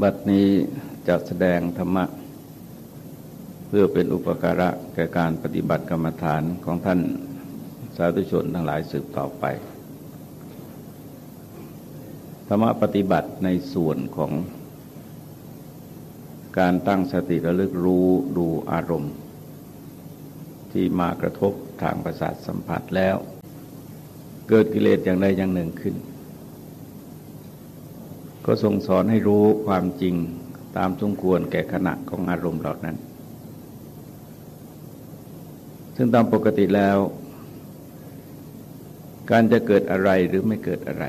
บัดนี้จะแสดงธรรมะ เพื่อเป็นอุปการะแก่การปฏิบัติกรรมฐานของท่านสาธุชนทั้งหลายสืบต่อไป ธรรมะปฏิบัติในส่วนของการตั้งสติระลึกรู้ดูอารมณ์ ที่มากระทบทางประสาทสัมผัสแล้ว เกิดกิเลสอย่างใดอย่างหนึ่งขึ้น ก็ทรงสอนให้รู้ความจริงตามสมควรแก่ขณะของอารมณ์เหล่านั้น ซึ่งตามปกติแล้ว การจะเกิดอะไรหรือไม่เกิดอะไร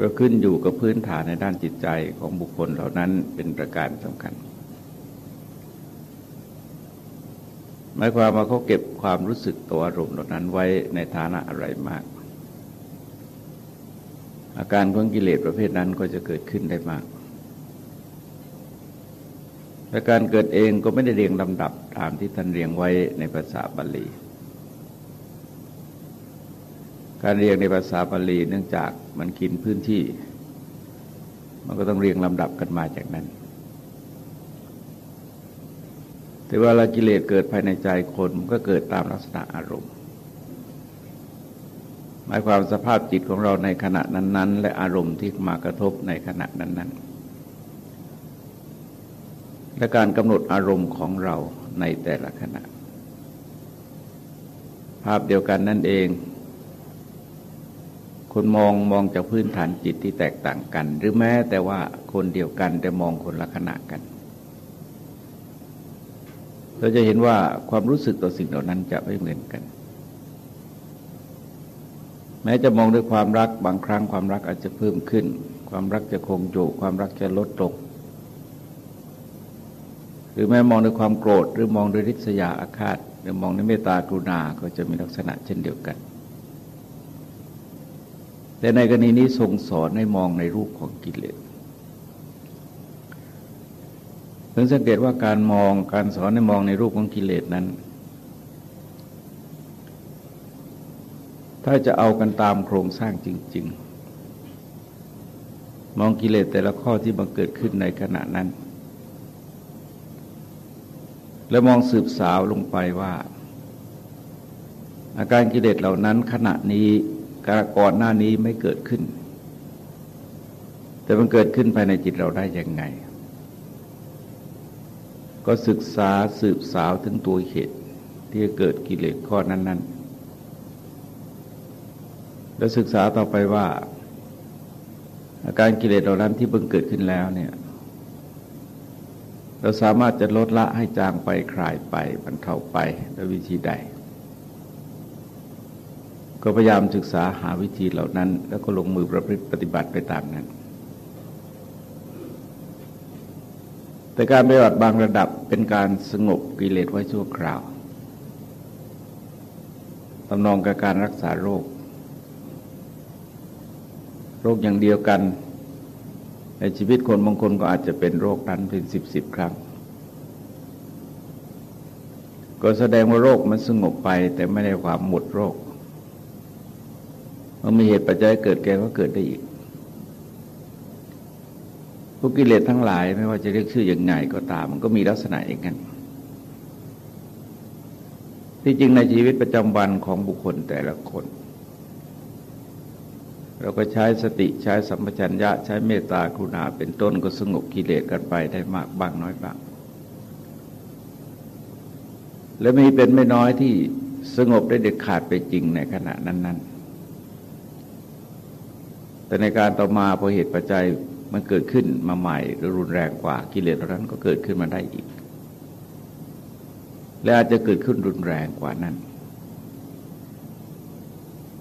ก็ขึ้นอยู่กับพื้นฐานในด้านจิตใจของบุคคลเหล่านั้นเป็นประการสำคัญ หมายความว่าเขาเก็บความรู้สึกตัวอารมณ์เหล่านั้นไว้ในฐานะอะไรมาก อาการของกิเลสประเภทนั้นก็จะเกิดขึ้นได้มากและการเกิดเองก็ไม่ได้เรียงลำดับตามที่ท่านเรียงไว้ในภาษาบาลี การเรียงในภาษาบาลีเนื่องจากมันกินพื้นที่ มันก็ต้องเรียงลำดับกันมาจากนั้น แต่ว่าลากิเลสเกิดภายในใจคนมันก็เกิดตามลักษณะอารมณ์ หมายความสภาพจิตของเราในขณะนั้น ๆ และอารมณ์ที่มากระทบในขณะนั้นๆ และการกำหนดอารมณ์ของเราในแต่ละขณะ ภาพเดียวกันนั่นเอง คนมองมองจากพื้นฐานจิตที่แตกต่างกัน หรือแม้แต่ว่าคนเดียวกันแต่มองคนละขณะกันเราจะเห็นว่าความรู้สึกต่อสิ่งเหล่านั้นจะไม่เหมือนกัน แม้จะมองด้วยความรักบางครั้งความรักอาจจะเพิ่มขึ้น ความรักจะคงอยู่ความรักจะลดตก หรือแม้มองด้วยความโกรธ หรือมองด้วยริษยาอาฆาต หรือมองด้วยเมตตากรุณาก็จะมีลักษณะเช่นเดียวกัน แต่ในกรณีนี้ทรงสอนให้มองในรูปของกิเลสเพิ่งสังเกตว่าการมองการสอนให้มองในรูปของกิเลสนั้น ถ้าจะเอากันตามโครงสร้างจริง ๆ มองกิเลสแต่ละข้อที่บังเกิดขึ้นในขณะนั้น แล้วมองสืบสาวลงไปว่า อาการกิเลสเหล่านั้นขณะนี้ก่อนหน้านี้ไม่เกิดขึ้น แต่มันเกิดขึ้นภายในจิตเราได้ยังไง ก็ศึกษาสืบสาวถึงตัวเหตุที่เกิดกิเลสข้อนั้น ๆ แล้วศึกษาต่อไปว่า อาการกิเลสเหล่านั้นที่เพิ่งเกิดขึ้นแล้วเนี่ย เราสามารถจะลดละให้จางไปคลายไปบรรเทาไปด้วยวิธีใด ก็พยายามศึกษาหาวิธีเหล่านั้น แล้วก็ลงมือประพฤติปฏิบัติไปตามนั้น แต่การปฏิบัติบางระดับเป็นการสงบกิเลสไว้ชั่วคราวตำนองกับการรักษาโรค โรคอย่างเดียวกัน ในชีวิตคนบางคนก็อาจจะเป็นโรคนั้นเป็นสิบสิบครั้ง ก็แสดงว่าโรคมันสงบไป แต่ไม่ได้ความหมดโรคมันมีเหตุปัจจัยเกิดแก่ก็เกิดได้อีกพวกกิเลสทั้งหลายไม่ว่าจะเรียกชื่ออย่างไงก็ตาม มันก็มีลักษณะอย่างนั้นที่จริงในชีวิตประจำวันของบุคคลแต่ละคน เราก็ใช้สติใช้สัมปชัญญะใช้เมตตากรุณาเป็นต้นก็สงบกิเลสกันไปได้มากบ้างน้อยบ้าง และมีเป็นไม่น้อยที่สงบได้เด็ดขาดไปจริงในขณะนั้น ๆ แต่ในการต่อมาพอเหตุปัจจัยมันเกิดขึ้นมาใหม่หรือรุนแรงกว่ากิเลสเหล่านั้นก็เกิดขึ้นมาได้อีก และอาจจะเกิดขึ้นรุนแรงกว่านั้น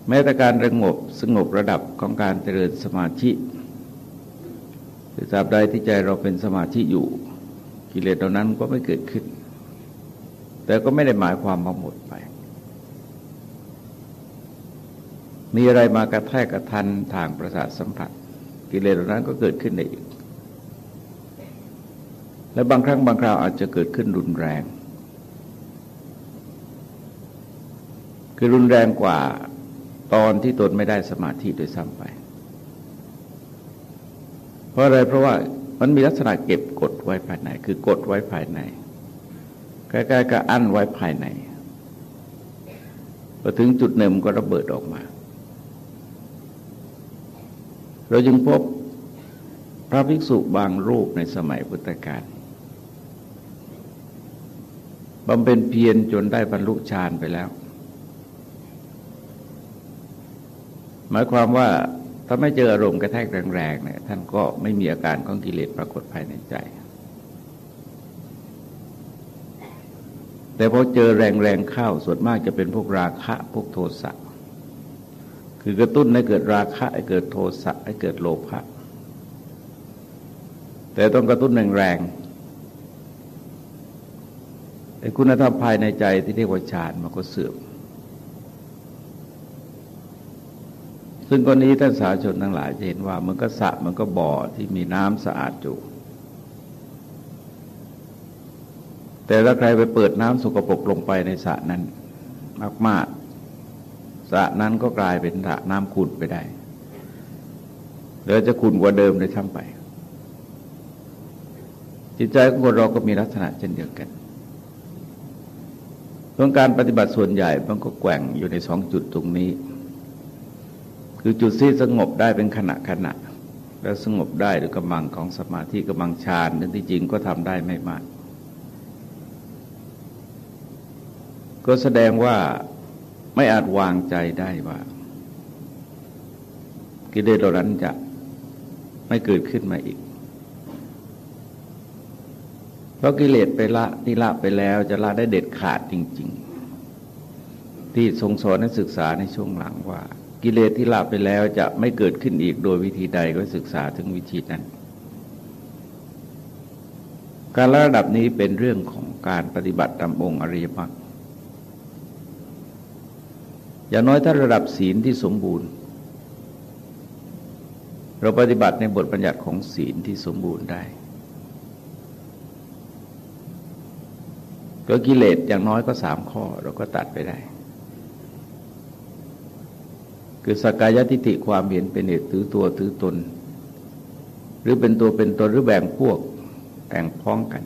แม้แต่การระงบสงบระดับของการเจริญสมาธิหรือตราบใดที่ใจเราเป็นสมาธิอยู่ กิเลสเหล่านั้นก็ไม่เกิดขึ้น แต่ก็ไม่ได้หมายความมาหมดไป มีอะไรมากระแทกกระทันทางประสาทสัมผัส กิเลสเหล่านั้นก็เกิดขึ้นได้อีก และบางครั้งบางคราวอาจจะเกิดขึ้นรุนแรง คือรุนแรงกว่า ตอนที่ตนไม่ได้สมาธิโดยซ้ำไป เพราะอะไรเพราะว่ามันมีลักษณะเก็บกดไว้ภายใน คือกดไว้ภายในใกล้ๆกับอั้นไว้ภายในพอถึงจุดหนึ่งก็ระเบิดออกมา เราจึงพบพระภิกษุบางรูปในสมัยพุทธกาลบำเพ็ญเพียรจนได้บรรลุฌานไปแล้ว หมายความว่าถ้าไม่เจออารมณ์กระแทกแรงๆเนี่ยท่านก็ไม่มีอาการของกิเลสปรากฏภายในใจ แต่พอเจอแรงๆเข้าส่วนมากจะเป็นพวกราคะพวกโทสะคือกระตุ้นให้เกิดราคะให้เกิดโทสะให้เกิดโลภะแต่ต้องกระตุ้นแรงๆไอ้คุณธรรมภายในใจที่เรียกว่าฌานมันก็เสื่อม ซึ่งกรณีท่านสาชนทั้งหลายจะเห็นว่ามันก็สะมันก็บ่อที่มีน้ำสะอาดอยู่แต่ถ้าใครไปเปิดน้ำสกปรกลงไปในสระนั้น มากๆสระนั้นก็กลายเป็นสระน้ำขุ่นไปได้หรือจะขุ่นกว่าเดิมเลยทั้งไป จิตใจของคนเราก็มีลักษณะเช่นเดียวกันเรื่องการปฏิบัติส่วนใหญ่มันก็แกว่งอยู่ในสองจุดตรงนี้ คือจุดที่สงบได้เป็นขณะขณะ แล้วสงบได้ด้วยกำลังของสมาธิกำลังฌานนั่นที่จริงก็ทำได้ไม่มาก ก็แสดงว่าไม่อาจวางใจได้ว่ากิเลสเหล่านั้นจะไม่เกิดขึ้นมาอีก เพราะกิเลสไปละที่ละไปแล้วจะละได้เด็ดขาดจริง ๆ ที่ทรงสอนนักศึกษาในช่วงหลังว่า กิเลสที่ละไปแล้วจะไม่เกิดขึ้นอีกโดยวิธีใดก็ศึกษาถึงวิธีนั้น การระดับนี้เป็นเรื่องของการปฏิบัติตามองค์อริยมรรคอย่างน้อยถ้าระดับศีลที่สมบูรณ์ เราปฏิบัติในบทบัญญัติของศีลที่สมบูรณ์ได้ ก็กิเลสอย่างน้อยก็สามข้อเราก็ตัดไปได้ คือสกายทิฏฐิความเห็นเป็นเหตุถือตัวถือตน หรือเป็นตัวเป็นตนหรือแบ่งพวกแบ่งพ้องกัน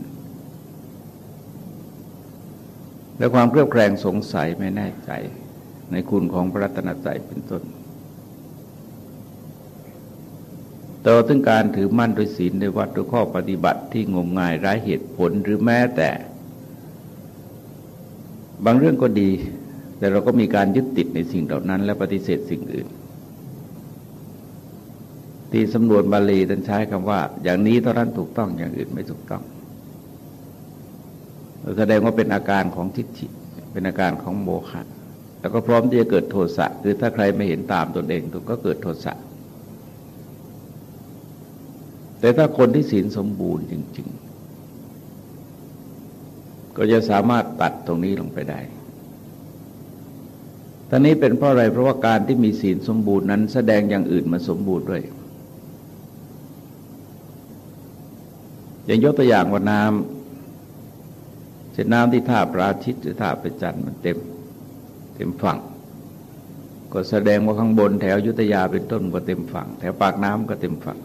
และความเครือบแคลงสงสัยไม่แน่ใจในคุณของพระรัตนตรัยเป็นต้นต่อถึงการถือมั่นโดยศีลในวัดด้วยข้อปฏิบัติที่งมงายไร้เหตุผลหรือแม้แต่ บางเรื่องก็ดี แต่เราก็มีการยึดติดในสิ่งเหล่านั้น และปฏิเสธสิ่งอื่น ที่สำนวนบาลีท่านใช้คำว่า อย่างนี้เท่านั้นถูกต้องอย่างอื่นไม่ถูกต้องแสดงว่าเป็นอาการของทิฏฐิเป็นอาการของโมฆะแล้วก็พร้อมที่จะเกิดโทสะคือถ้าใครไม่เห็นตามตนเองก็เกิดโทสะแต่ถ้าคนที่ศีลสมบูรณ์จริง ๆ ก็จะสามารถตัดตรงนี้ลงไปได้ ท่านี้เป็นเพราะอะไรเพราะว่าการที่มีศีลสมบูรณ์นั้นแสดงอย่างอื่นมาสมบูรณ์ด้วยอย่างยกตัวอย่างว่าน้ำเช่นน้ำที่ท่าปราชิตหรือท่าไปจันมันเต็ม เต็มฝั่ง ก็แสดงว่าข้างบนแถวยุทธยาเป็นต้นก็เต็มฝั่ง แถวปากน้ำก็เต็มฝั่ง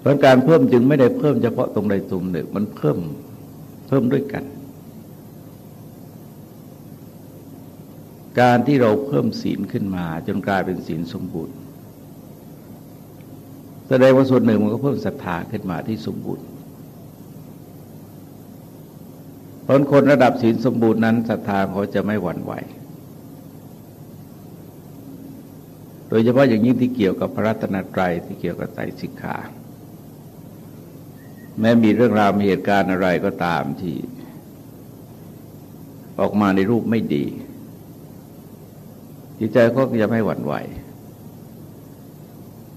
เพราะการเพิ่มจึงไม่ได้เพิ่มเฉพาะตรงใดตรงหนึ่งมันเพิ่มเพิ่มด้วยกัน การที่เราเพิ่มศีลขึ้นมา จนกลายเป็นศีลสมบูรณ์แสดงว่าส่วนหนึ่งมันก็เพิ่มศรัทธาขึ้นมาที่สมบูรณ์เพราะคนระดับศีลสมบูรณ์นั้นศรัทธาเขาจะไม่หวั่นไหว โดยเฉพาะอย่างยิ่งที่เกี่ยวกับพระรัตนตรัยที่เกี่ยวกับไตรสิกขา แม้มีเรื่องราวมีเหตุการณ์อะไรก็ตามที่ ออกมาในรูปไม่ดี จิตใจก็จะไม่หวั่นไหว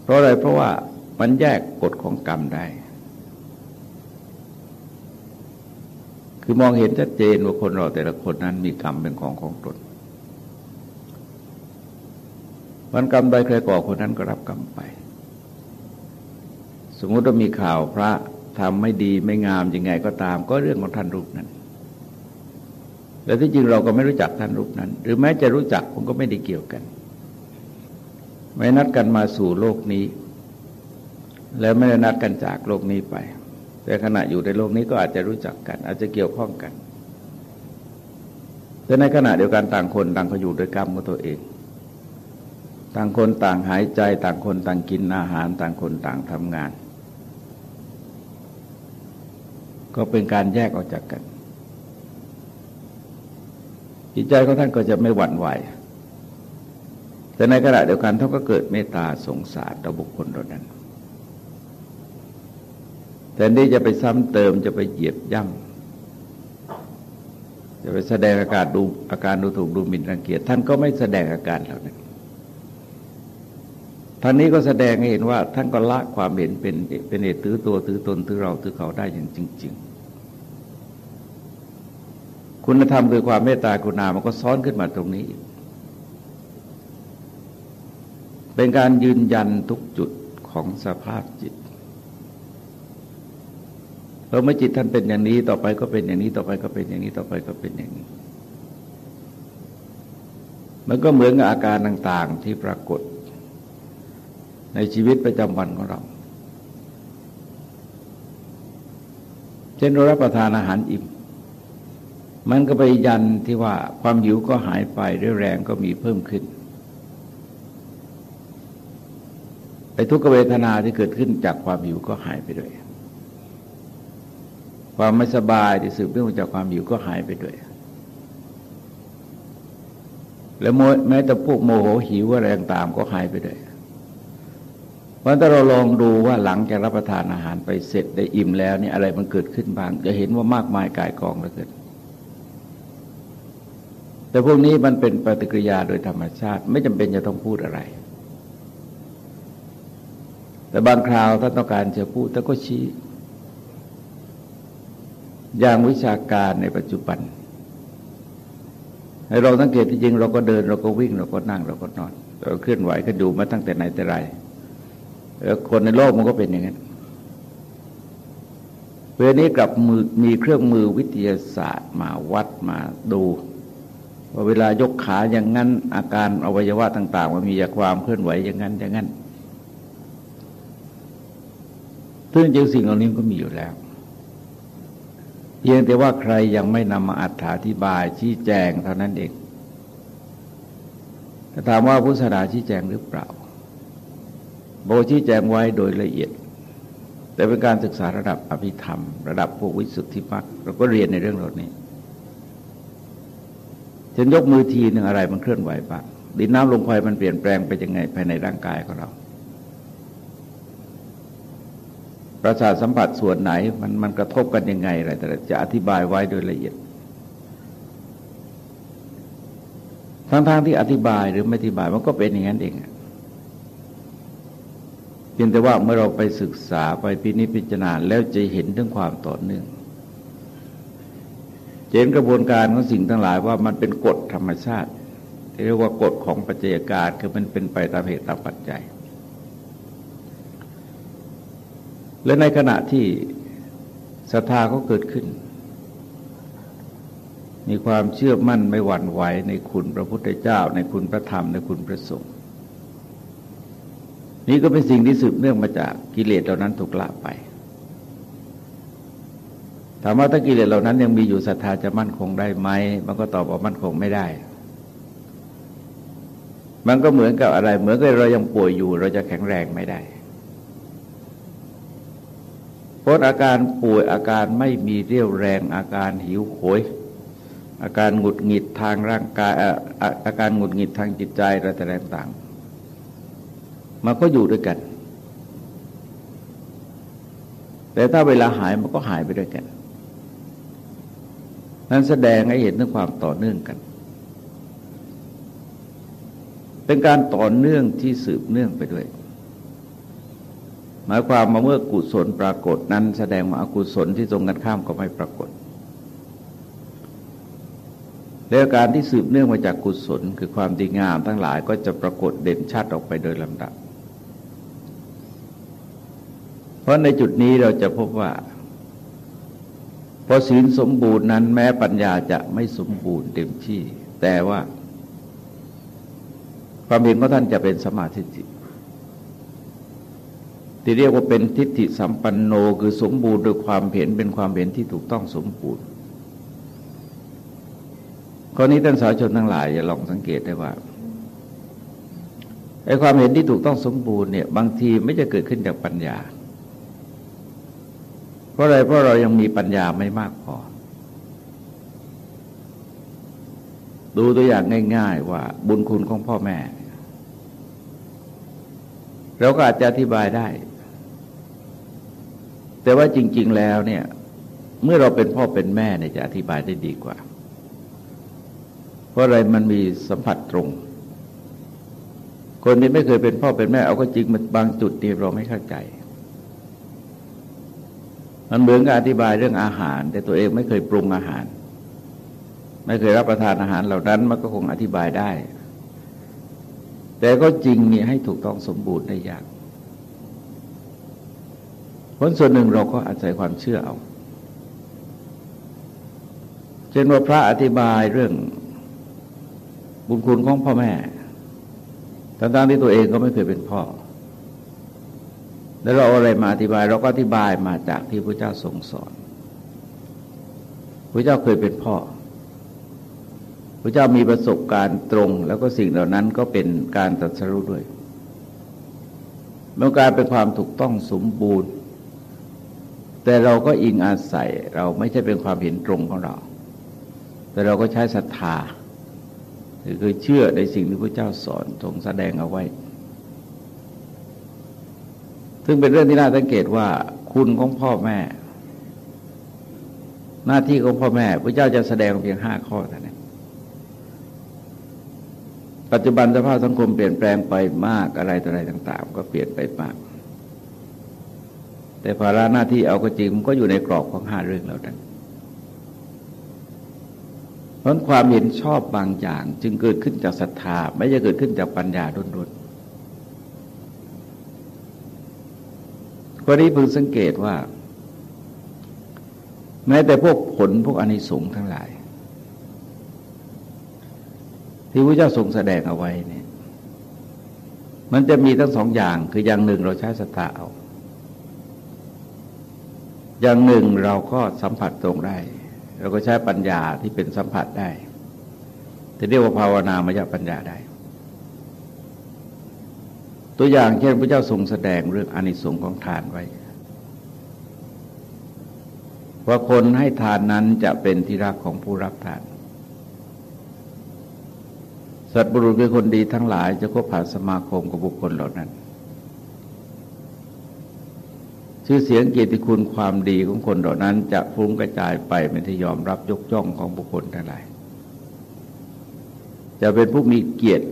เพราะอะไรเพราะว่ามันแยกกฎของกรรมได้ คือมองเห็นชัดเจนว่าคนเราแต่ละคนนั้นมีกรรมเป็นของของตนวันกรรมใดใครก่อคนนั้นก็รับกรรมไป สมมติว่ามีข่าวพระทำไม่ดีไม่งามยังไงก็ตาม ก็เรื่องของท่านรูปนั้น แต่ที่จริงเราก็ไม่รู้จักท่านรูปนั้น หรือแม้จะรู้จักผมก็ไม่ได้เกี่ยวกัน ไม่นัดกันมาสู่โลกนี้ แล้วไม่ได้นัดกันจากโลกนี้ไป แต่ขณะอยู่ในโลกนี้ก็อาจจะรู้จักกัน อาจจะเกี่ยวข้องกัน แต่ในขณะเดียวกันต่างคนต่างก็อยู่ด้วยกรรมของตัวเอง ต่างคนต่างหายใจ ต่างคนต่างกินอาหาร ต่างคนต่างทำงาน ก็เป็นการแยกออกจากกัน จิตใจของท่านก็จะไม่หวั่นไหว แต่ในขณะเดียวกันท่านก็เกิดเมตตาสงสารต่อบุคคลเหล่านั้น แต่นี่จะไปซ้ำเติมจะไปเหยียบย่ำจะไปแสดงอาการดูอาการดูถูกดูหมิ่นรังเกียจท่านก็ไม่แสดงอาการเหล่านั้นท่านนี้ก็แสดงให้เห็นว่าท่านก็ละความเห็นเป็นเป็นเอตื้อตัวตื้อตนตื้อเราตื้อเขาได้อย่างจริงๆ คุณธรรมคือความเมตตากรุณามันก็ซ้อนขึ้นมาตรงนี้ เป็นการยืนยันทุกจุดของสภาพจิตเพราะเมื่อจิตท่านเป็นอย่างนี้ต่อไปก็เป็นอย่างนี้ต่อไปก็เป็นอย่างนี้ต่อไปก็เป็นอย่างนี้ มันก็เหมือนกับอาการต่างๆที่ปรากฏ ในชีวิตประจำวันของเราเช่นเรารับประทานอาหารอิ่ม มันก็ไปยันที่ว่าความหิวก็หายไปด้วยแรงก็มีเพิ่มขึ้นไอ้ทุกขเวทนาที่เกิดขึ้นจากความหิวก็หายไปด้วย ความไม่สบายที่สืบเนื่องมาจากความหิวก็หายไปด้วย แล้วแม้แต่พวกโมโหหิวอะไรต่างๆก็หายไปด้วยเพราะถ้าเราลองดูว่าหลังจากรับประทานอาหารไปเสร็จได้อิ่มแล้วนี่อะไรมันเกิดขึ้นบ้าง จะเห็นว่ามากมายกายกองเหลือเกิน แต่พวกนี้มันเป็นปฏิกิริยาโดยธรรมชาติ ไม่จำเป็นจะต้องพูดอะไร แต่บางคราวถ้าต้องการจะพูดแต่ก็ชี้ อย่างวิชาการในปัจจุบันให้เราสังเกตที่จริงเราก็เดินเราก็วิ่งเราก็นั่งเราก็นอน เราเคลื่อนไหวก็ดูมาตั้งแต่ไหนแต่ไรแล้วคนในโลกมันก็เป็นอย่างนั้นเวลานี้กลับมือมีเครื่องมือวิทยาศาสตร์มาวัดมาดู ว่าเวลายกขาอย่างนั้น อาการอวัยวะต่างๆมันมีความเคลื่อนไหวอย่างนั้นอย่างนั้นซึ่งจริงสิ่งเหล่านี้ก็มีอยู่แล้ว เพียงแต่ว่าใครยังไม่นำมาอธิบายชี้แจงเท่านั้นเองแต่ถามว่าพุทธศาสนาชี้แจงหรือเปล่าโบชี้แจงไว้โดยละเอียด แต่เป็นการศึกษาระดับอภิธรรม ระดับพวกวิสุทธิมรรคเราก็เรียนในเรื่องเหล่านี้ จะยกมือทีหนึ่งอะไรมันเคลื่อนไหวบ้างดินน้ำลมไฟมันเปลี่ยนแปลงไปยังไงภายในร่างกายของเราประสาทสัมผัสส่วนไหนมันมันกระทบกันยังไงอะไรแต่จะอธิบายไว้โดยละเอียด ทั้งๆทที่อธิบายหรือไม่อธิบายมันก็เป็นอย่างนั้นเองเพียงแต่ว่าเมื่อเราไปศึกษาไปพินิจพิจารณาแล้วจะเห็นถึงความต่อเนื่อง เห็นกระบวนการของสิ่งทั้งหลายว่ามันเป็นกฎธรรมชาติที่เรียกว่ากฎของปัจจัยการคือมันเป็นไปตามเหตุตามปัจจัย และในขณะที่ศรัทธาเขาเกิดขึ้น มีความเชื่อมั่นไม่หวั่นไหวในคุณพระพุทธเจ้า ในคุณพระธรรมในคุณพระสงฆ์นี่ก็เป็นสิ่งที่สืบเนื่องมาจากกิเลสเหล่านั้นถูกละไป ถามว่าถ้ากิเลสเหล่านั้นยังมีอยู่ศรัทธาจะมั่นคงได้ไหมมันก็ตอบว่ามั่นคงไม่ได้ มันก็เหมือนกับอะไร เหมือนกับเรายังป่วยอยู่ เราจะแข็งแรงไม่ได้เพราะอาการป่วยอาการไม่มีเรี่ยวแรง อาการหิวโหย อาการหงุดหงิดทางร่างกายอาการหงุดหงิดทางจิตใจอะไรต่างๆมันก็อยู่ด้วยกัน แต่ถ้าเวลาหายมันก็หายไปด้วยกัน นั้นแสดงให้เห็นถึงความต่อเนื่องกัน เป็นการต่อเนื่องที่สืบเนื่องไปด้วย หมายความมาเมื่อกุศลปรากฏนั้น แสดงว่าอกุศลที่ตรงกันข้ามก็ไม่ปรากฏแล้วการที่สืบเนื่องมาจากกุศล คือความดีงามทั้งหลายก็จะปรากฏเด่นชัดออกไปโดยลำดับ เพราะในจุดนี้เราจะพบว่า พอศีลสมบูรณ์นั้นแม้ปัญญาจะไม่สมบูรณ์เต็มที่ แต่ว่า ความเห็นของท่านจะเป็นสมาธิจิตที่เรียกว่าเป็นทิฏฐิสัมปันโนคือสมบูรณ์โดยความเห็นเป็นความเห็นที่ถูกต้องสมบูรณ์ข้อนี้ท่านสาชนทั้งหลายอย่าลองสังเกตได้ว่าไอ้ความเห็นที่ถูกต้องสมบูรณ์เนี่ยบางทีไม่จะเกิดขึ้นจากปัญญา เพราะอะไรเพราะเรายังมีปัญญาไม่มากพอ ดูตัวอย่างง่าย ๆ ว่า บุญคุณของพ่อแม่ เราก็อาจจะอธิบายได้ แต่ว่าจริง ๆ แล้วเนี่ย เมื่อเราเป็นพ่อเป็นแม่เนี่ยจะอธิบายได้ดีกว่า เพราะอะไรมันมีสัมผัสตรงคนที่ไม่เคยเป็นพ่อเป็นแม่เอาก็จริงมันบางจุดที่เราไม่เข้าใจ มันเหมือนกับอธิบายเรื่องอาหาร แต่ตัวเองไม่เคยปรุงอาหาร ไม่เคยรับประทานอาหารเหล่านั้นมันก็คงอธิบายได้ แต่ก็จริงนี่ให้ถูกต้องสมบูรณ์ได้ยากผลส่วนหนึ่งเราก็อาศัยความเชื่อเอา เช่นว่าพระอธิบายเรื่องบุญคุณของพ่อแม่ทั้งๆที่ตัวเองก็ไม่เคยเป็นพ่อ แล้วเราอะไรมาอธิบายเราก็อธิบายมาจากที่พระเจ้าทรงสอนพระเจ้าเคยเป็นพ่อพระเจ้ามีประสบการณ์ตรง แล้วก็สิ่งเหล่านั้นก็เป็นการตัดสรุด้วยมันการเป็นความถูกต้องสมบูรณ์ แต่เราก็อิงอาศัยเราไม่ใช่เป็นความเห็นตรงของเรา แต่เราก็ใช้ศรัทธาคือเชื่อในสิ่งที่พระเจ้าสอนทรงแสดงเอาไว้ ซึ่งเป็นเรื่องที่น่าสังเกตว่าคุณของพ่อแม่ หน้าที่ของพ่อแม่พระเจ้าจะแสดงเพียงห้าข้อเท่านั้นปัจจุบันสภาพสังคมเปลี่ยนแปลงไปมากอะไรต่ออะไรต่าง ๆ ก็เปลี่ยนไปมาก แต่ภาระหน้าที่เอาก็จริงมันก็อยู่ในกรอบของห้าเรื่องเหล่านั้นเพราะความเห็นชอบบางอย่าง จึงเกิดขึ้นจากศรัทธา ไม่ใช่เกิดขึ้นจากปัญญาดุนๆ วันนี้พึงสังเกตว่า แม้แต่พวกผลพวกอนิสงส์ทั้งหลาย ที่พระเจ้าทรงแสดงเอาไว้เนี่ย มันจะมีทั้งสองอย่าง คืออย่างหนึ่งเราใช้ศรัทธาเอาอย่างหนึ่งเราก็สัมผัสตรงได้ เราก็ใช้ปัญญาที่เป็นสัมผัสได้จะเรียกว่าภาวนามยปัญญาได้ ตัวอย่างเช่นพระเจ้าทรงแสดงเรื่องอนิสงส์ของทานไว้ ว่าคนให้ทานนั้นจะเป็นที่รักของผู้รับทาน สัตว์บุรุษคือคนดีทั้งหลายจะคบผ่านสมาคมกับบุคคลเหล่านั้น ชื่อเสียงเกียรติคุณความดีของคนเหล่านั้น จะฟุ้งกระจายไปไม่ที่ยอมรับยกย่องของบุคคลทั้งหลายจะเป็นผู้มีเกียรติ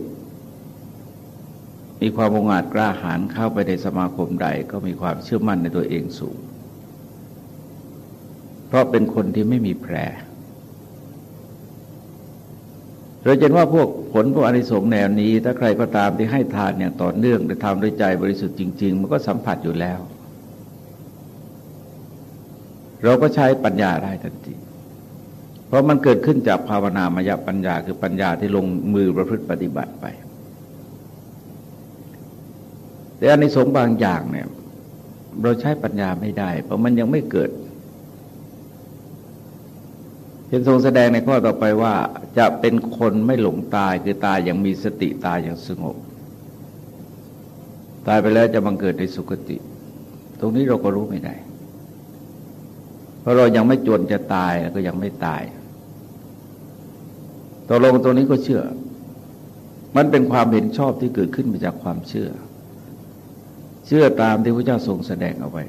มีความองอาจกล้าหาญเข้าไปในสมาคมใดก็มีความเชื่อมั่นในตัวเองสูง เพราะเป็นคนที่ไม่มีแผลเราจะว่าพวกผลพวกอนิสงส์แนวนี้ ถ้าใครก็ตามที่ให้ทานอย่างต่อเนื่องและทำด้วยใจบริสุทธิ์จริง ๆ มันก็สัมผัสอยู่แล้ว เราก็ใช้ปัญญาได้ทันทีเพราะมันเกิดขึ้นจากภาวนามยปัญญาคือปัญญาที่ลงมือประพฤติปฏิบัติไป แต่อันในสงบางอย่างเนี่ยเราใช้ปัญญาไม่ได้ เพราะมันยังไม่เกิดเห็นทรงแสดงในข้อต่อไปว่าจะเป็นคนไม่หลงตายคือตายอย่างมีสติตายอย่างสงบ ตายไปแล้วจะบังเกิดในสุคติ ตรงนี้เราก็รู้ไม่ได้ เพราะเรายังไม่จวนจะตายก็ยังไม่ตายตกลงตรงนี้ก็เชื่อ มันเป็นความเห็นชอบที่เกิดขึ้นมาจากความเชื่อ เชื่อตามที่พระเจ้าทรงแสดงเอาไว้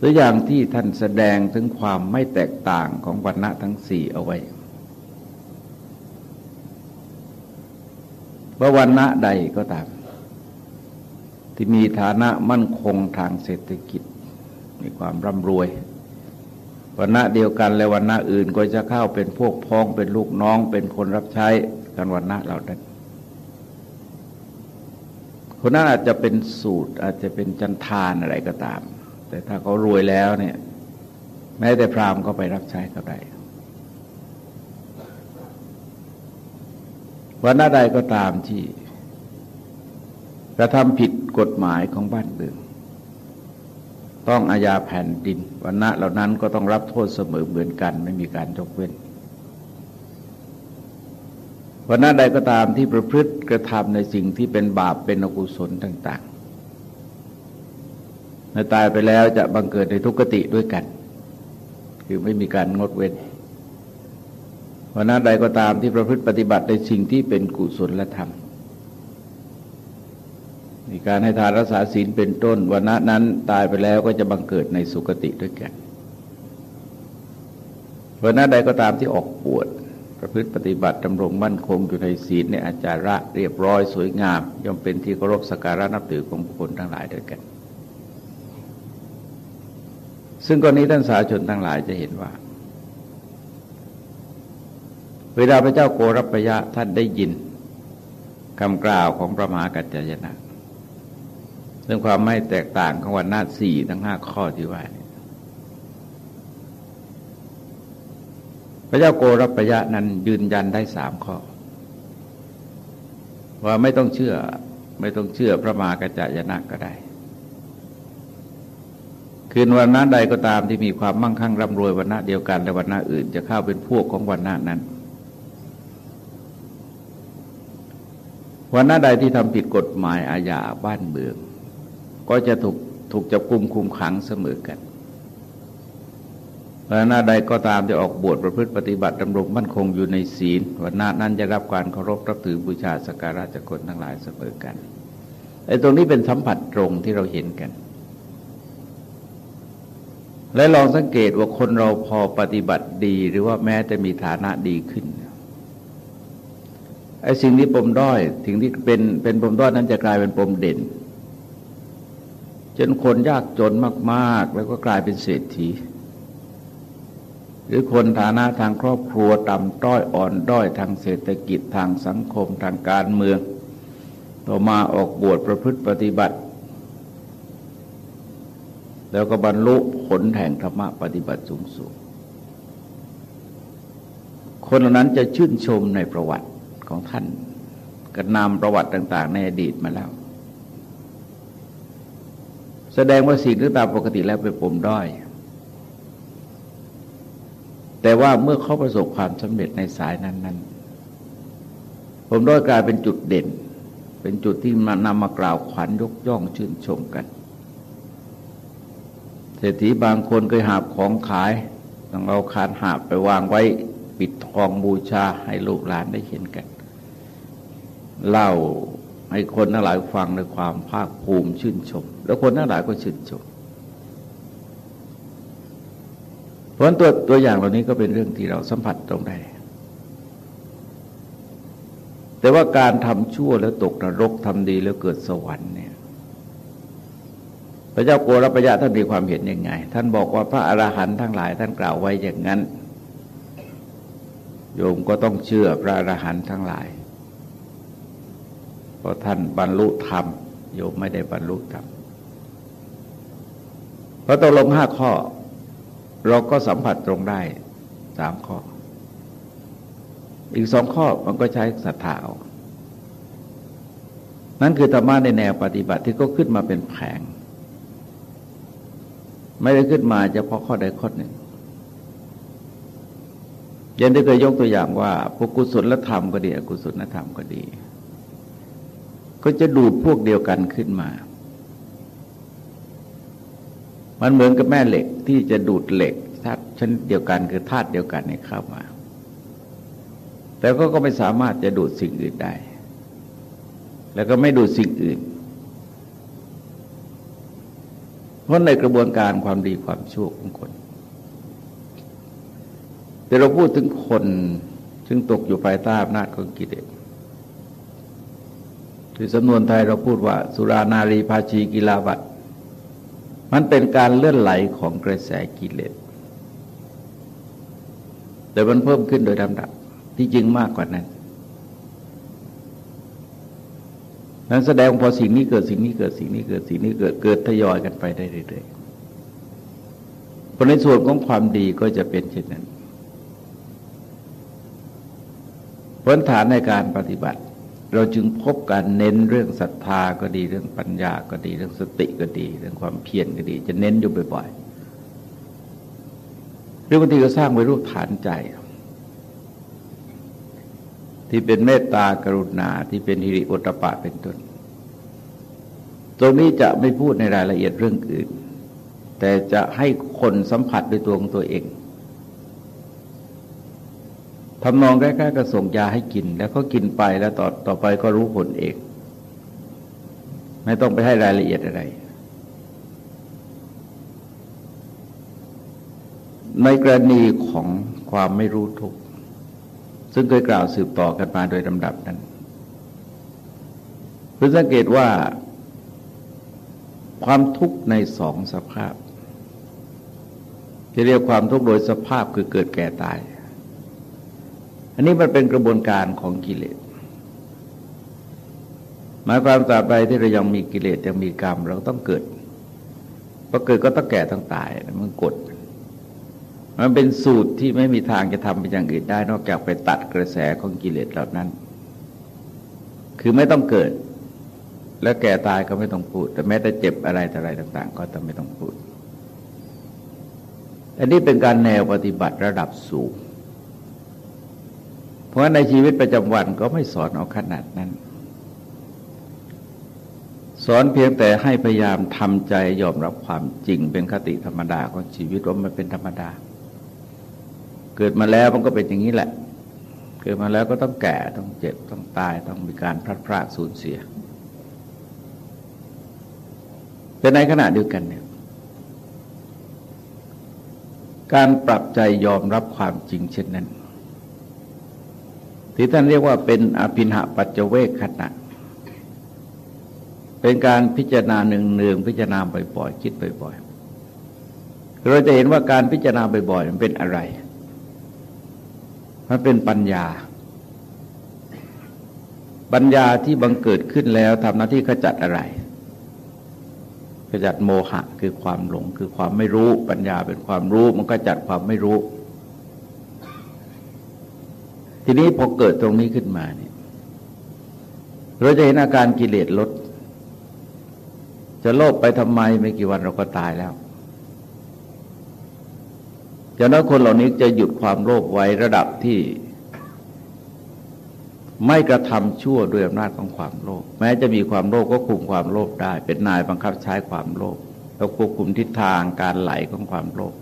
ตัวอย่างที่ท่านแสดงถึงความไม่แตกต่างของวันณะทั้งสี่เอาไว้ว่าวันณะใดก็ตาม ที่มีฐานะมั่นคงทางเศรษฐกิจ มีความร่ำรวยวันณะเดียวกันและวันณะอื่นก็จะเข้าเป็นพวกพ้องเป็นลูกน้องเป็นคนรับใช้กันวันณะเรานั้น คนนั้นอาจจะเป็นสูตร อาจจะเป็นจันทานอะไรก็ตาม แต่ถ้าเขารวยแล้วเนี่ย แม้แต่พราหมณ์ก็ไปรับใช้เขาได้วันหน้าใดก็ตามที่กระทำผิดกฎหมายของบ้านเมืองต้องอาญาแผ่นดินวันณะเหล่านั้นก็ต้องรับโทษเสมอเหมือนกัน ไม่มีการยกเว้น วันณะใดก็ตามที่ประพฤติกระทำในสิ่งที่เป็นบาปเป็นอกุศลต่างๆเมื่อตายไปแล้วจะบังเกิดในทุกขติด้วยกัน คือไม่มีการงดเว้นวันณะใดก็ตามที่ประพฤติปฏิบัติในสิ่งที่เป็นกุศลธรรมมีการให้ทานรักษาศีลเป็นต้นวันนั้นตายไปแล้วก็จะบังเกิดในสุคติด้วยกันวันนั้นใดก็ตามที่ออกปวด ประพฤติปฏิบัติดำรงมั่นคงอยู่ในศีลในอาจาระเรียบร้อยสวยงาม ย่อมเป็นที่เคารพสักการะนับถือของคคลทั้งหลายด้วยกัน ซึ่งกรณีท่านสาชนทั้งหลายจะเห็นว่า เวลาพระเจ้าโกรพยะท่านได้ยินคำกล่าวของพระมหากัจจยนะเรื่องความไม่แตกต่างของวันนาสี่ทั้งห้าข้อที่ว่าพ ระเจ้าโกรพยะนั้นยืนยันได้สามข้อ ว่าไม่ต้องเชื่อไม่ต้องเชื่อพระมากระจายนะก็ได้ คืนวันนั้นใดก็ตามที่มีความมั่งคั่งร่ำรวยวันณะเดียวกันแต่วันณะอื่น จะเข้าเป็นพวกของวันณะนั้นวันณะใดที่ทำผิดกฎหมายอาญาบ้านเมือง ก็จะถูกถูกจับกุมคุมขังเสมอกัน วันหน้าใดก็ตามจะออกบวชประพฤติปฏิบัติดำรงมั่นคงอยู่ในศีลวันหน้านั้นจะรับการเคารพรับถือบูชาสักการะจากคนทั้งหลายเสมอกันไอ้ตรงนี้เป็นสัมผัสตรงที่เราเห็นกัน และลองสังเกตว่าคนเราพอปฏิบัติดีหรือว่าแม้แต่มีฐานะดีขึ้นไอ้สิ่งที่ปมด้อยสิ่งที่เป็นเป็นปมด้อยนั้นจะกลายเป็นปมเด่น จนคนยากจนมาก ๆ แล้วก็กลายเป็นเศรษฐี หรือคนฐานะทางครอบครัวต่ำต้อยอ่อนด้อยทางเศรษฐกิจทางสังคมทางการเมือง ต่อมาออกบวชประพฤติปฏิบัติ แล้วก็บรรลุผลแห่งธรรมะปฏิบัติสูงสุดคนเหล่านั้นจะชื่นชมในประวัติของท่านกระนำประวัติต่าง ๆ ในอดีตมาแล้ว แสดงว่าสิ่งที่ตามปกติแล้วเป็นปมด้อย แต่ว่าเมื่อเขาประสบความสำเร็จในสายนั้นๆปมด้อยกลายเป็นจุดเด่น เป็นจุดที่มานำมากล่าวขวัญยกย่องชื่นชมกันเศรษฐีบางคนเคยหาบของขายต้องเอาคานหาบไปวางไว้ปิดทองบูชาให้ลูกหลานได้เห็นกัน เล่าให้คนทั้งหลายฟังในความภาคภูมิชื่นชม แล้วคนทั้งหลายก็ชื่นชม เพราะตัวตัวอย่างเหล่านี้ก็เป็นเรื่องที่เราสัมผัสตรงได้ แต่ว่าการทำชั่วแล้วตกนรกทำดีแล้วเกิดสวรรค์เนี่ย พระเจ้าโกรพยะท่านมีความเห็นยังไง ท่านบอกว่าพระอรหันต์ทั้งหลายท่านกล่าวไว้อย่างนั้น โยมก็ต้องเชื่อพระอรหันต์ทั้งหลาย เพราะท่านบรรลุธรรมโยมไม่ได้บรรลุธรรมพอตกลงห้าข้อ เราก็สัมผัสตรงได้สามข้อ อีกสองข้อมันก็ใช้ศรัทธาเอานั่นคือธรรมะในแนวปฏิบัติที่ก็ขึ้นมาเป็นแผง ไม่ได้ขึ้นมาเฉพาะข้อใดข้อหนึ่งยันได้เคยยกตัวอย่างว่าพวกกุศลธรรมก็ดีอกุศลธรรมก็ดี ก็จะดูดพวกเดียวกันขึ้นมา มันเหมือนกับแม่เหล็กที่จะดูดเหล็กธาตุชนิดเดียวกันคือธาตุเดียวกันให้เข้ามา แต่ก็ก็ไม่สามารถจะดูดสิ่งอื่นได้ แล้วก็ไม่ดูดสิ่งอื่น เพราะในกระบวนการความดีความชั่วของคน แต่เราพูดถึงคนซึ่งตกอยู่ภายใต้อำนาจของกิเลสคือสำนวนไทยเราพูดว่า สุรานารีภาชีกิลาบัต มันเป็นการเลื่อนไหลของกระแสกิเลส แต่มันเพิ่มขึ้นโดยลำดับที่จริงมากกว่านั้น นั้นแสดงพอสิ่งนี้เกิดสิ่งนี้เกิดสิ่งนี้เกิดสิ่งนี้เกิดเกิดทยอยกันไปได้เรื่อยๆเพราะในส่วนของความดีก็จะเป็นเช่นนั้นพ้นฐานในการปฏิบัติ เราจึงพบการเน้นเรื่องศรัทธาก็ดีเรื่องปัญญาก็ดีเรื่องสติก็ดี เรื่องความเพียรก็ดี จะเน้นอยู่บ่อยๆหรือบางทีก็สร้างไว้รูปฐานใจ ที่เป็นเมตตากรุณาที่เป็นฮิริโอตปะเป็นต้นตรงนี้จะไม่พูดในรายละเอียดเรื่องอื่น แต่จะให้คนสัมผัสด้วยตัวของตัวเอง ทำนองใกล้ๆกับส่งยาให้กิน แล้วก็กินไปแล้วต่อต่อไปก็รู้ผลเอง ไม่ต้องไปให้รายละเอียดอะไร ในกรณีของความไม่รู้ทุกข์ซึ่งเคยกล่าวสืบต่อกันมาโดยลำดับนั้นเพื่อสังเกตว่า ความทุกข์ในสองสภาพจะเรียกความทุกข์โดยสภาพคือเกิดแก่ตาย อันนี้มันเป็นกระบวนการของกิเลสหมายความตราบใดที่เรายังมีกิเลสยังมีกรรม เราต้องเกิดพอเกิดก็ต้องแก่ต้องตายมันกด มันเป็นสูตรที่ไม่มีทางจะทำเป็นอย่างอื่นได้ นอกจากไปตัดกระแสของกิเลสเหล่านั้น คือไม่ต้องเกิด แล้วแก่ตายก็ไม่ต้องพูด แต่แม้แต่เจ็บอะไรแต่อะไรต่าง ๆ ก็ต้องไม่ต้องพูด อันนี้เป็นการแนวปฏิบัติระดับสูง เพราะในชีวิตประจำวันก็ไม่สอนเอาขนาดนั้น สอนเพียงแต่ให้พยายามทำใจยอมรับความจริงเป็นคติธรรมดาของชีวิตว่ามันเป็นธรรมดา เกิดมาแล้วมันก็เป็นอย่างนี้แหละ เกิดมาแล้วก็ต้องแก่ต้องเจ็บต้องตายต้องมีการพลัดพรากสูญเสียแต่ในขณะเดียวกันเนี่ยการปรับใจยอมรับความจริงเช่นนั้น ที่ท่านเรียกว่าเป็นอภินหปัจเจเวกขณะ เป็นการพิจารณาหนึ่งเนืองพิจารณาบ่อยๆคิดบ่อยๆเราจะเห็นว่าการพิจารณาบ่อยๆมันเป็นอะไร มันเป็นปัญญา ปัญญาที่บังเกิดขึ้นแล้วทำหน้าที่ขจัดอะไรขจัดโมหะคือความหลงคือความไม่รู้ ปัญญาเป็นความรู้มันก็จัดความไม่รู้ ทีนี้พอเกิดตรงนี้ขึ้นมาเนี่ยเราจะเห็นอาการกิเลสลด จะโลภไปทำไมไม่กี่วันเราก็ตายแล้วจากนั้นคนเหล่านี้จะหยุดความโลภไว้ระดับที่ ไม่กระทำชั่วด้วยอำนาจของความโลภแม้จะมีความโลภก็คุมความโลภได้ เป็นนายบังคับใช้ความโลภแล้วควบคุมทิศทางการไหลของความโลภ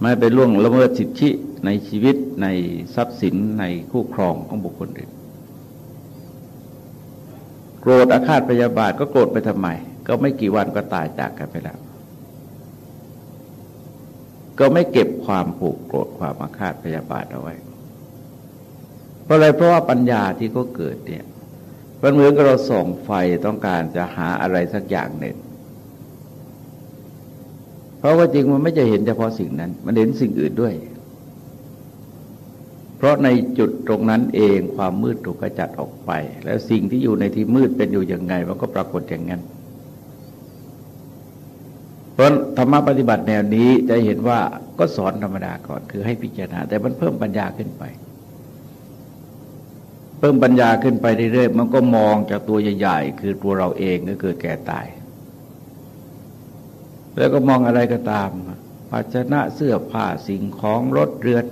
ไม่ไปล่วงละเมิดสิทธิในชีวิตในทรัพย์สินในคู่ครองของบุคคลอื่น โกรธอาฆาตพยาบาทก็โกรธไปทำไม ก็ไม่กี่วันก็ตายจากกันไปแล้ว ก็ไม่เก็บความผูกโกรธความอาฆาตพยาบาทเอาไว้ เพราะอะไรเพราะว่าปัญญาที่ก็เกิดเนี่ยมันเหมือนกับเราส่องไฟต้องการจะหาอะไรสักอย่างหนึ่ง เพราะว่าจริงมันไม่จะเห็นเฉพาะสิ่งนั้น มันเห็นสิ่งอื่นด้วย เพราะในจุดตรงนั้นเองความมืดถูกกระจัดออกไป แล้วสิ่งที่อยู่ในที่มืดเป็นอยู่อย่างไง มันก็ปรากฏอย่างนั้น เพราะธรรมะปฏิบัติแนวนี้จะเห็นว่าก็สอนธรรมดาก่อนคือให้พิจารณา แต่มันเพิ่มปัญญาขึ้นไปเพิ่มปัญญาขึ้นไปเรื่อยๆ มันก็มองจากตัวใหญ่ๆ คือตัวเราเองก็เกิดแก่ตาย แล้วก็มองอะไรก็ตามภาชนะเสื้อผ้าสิ่งของรถเรือน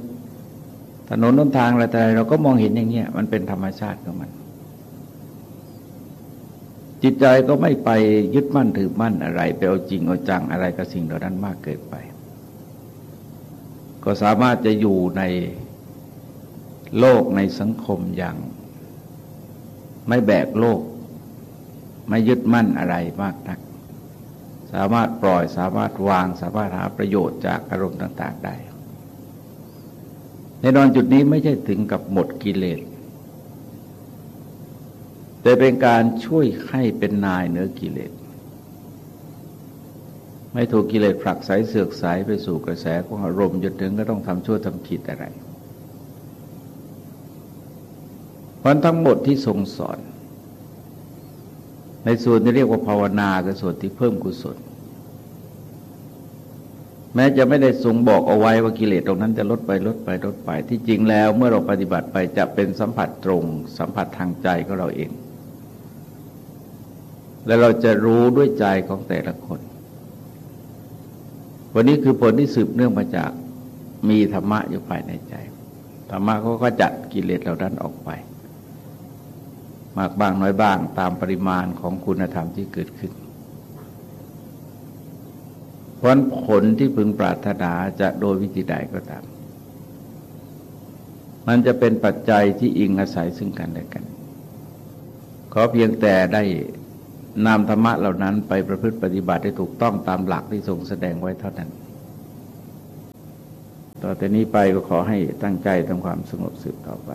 ถนนน้นทางอะไรแต่เราก็มองเห็นอย่างเงี้ยมันเป็นธรรมชาติของมัน จิตใจก็ไม่ไปยึดมั่นถือมั่นอะไรไปเอาจริงเอาจังอะไรกับสิ่งเหล่านั้นมากเกินไป ก็สามารถจะอยู่ในโลกในสังคมอย่าง ไม่แบกโลก ไม่ยึดมั่นอะไรมากนัก สามารถปล่อยสามารถวาง สามารถหาประโยชน์จากอารมณ์ต่าง ๆ ได้ในนอนจุดนี้ไม่ใช่ถึงกับหมดกิเลส แต่เป็นการช่วยให้เป็นนายเหนือกิเลส ไม่ถูกกิเลสผลักไสเสือกสายไปสู่กระแสของอารมณ์จนถึงก็ต้องทำชั่วทำผิดอะไรเพราะทั้งหมดที่ทรงสอน ในส่วนที่เรียกว่าภาวนาคือส่วนที่เพิ่มกุศล แม้จะไม่ได้ทรงบอกเอาไว้ว่ากิเลสตรงนั้นจะลดไปลดไปลดไป ที่จริงแล้วเมื่อเราปฏิบัติไปจะเป็นสัมผัสตรง สัมผัสทางใจของเราเอง และเราจะรู้ด้วยใจของแต่ละคน วันนี้คือผลที่สืบเนื่องมาจากมีธรรมะอยู่ภายในใจธรรมะเขาก็จัดกิเลสเหล่านั้นออกไป มากบ้างน้อยบ้างตามปริมาณของคุณธรรมที่เกิดขึ้น เพราะผลที่พึงปรารถนาจะโดยวิธีใดก็ตาม มันจะเป็นปัจจัยที่อิงอาศัยซึ่งกันและกัน ขอเพียงแต่ได้นำธรรมะเหล่านั้นไปประพฤติปฏิบัติให้ถูกต้องตามหลักที่ทรงแสดงไว้เท่านั้น ต่อแต่นี้ไปก็ขอให้ตั้งใจทำความสงบสืบต่อไป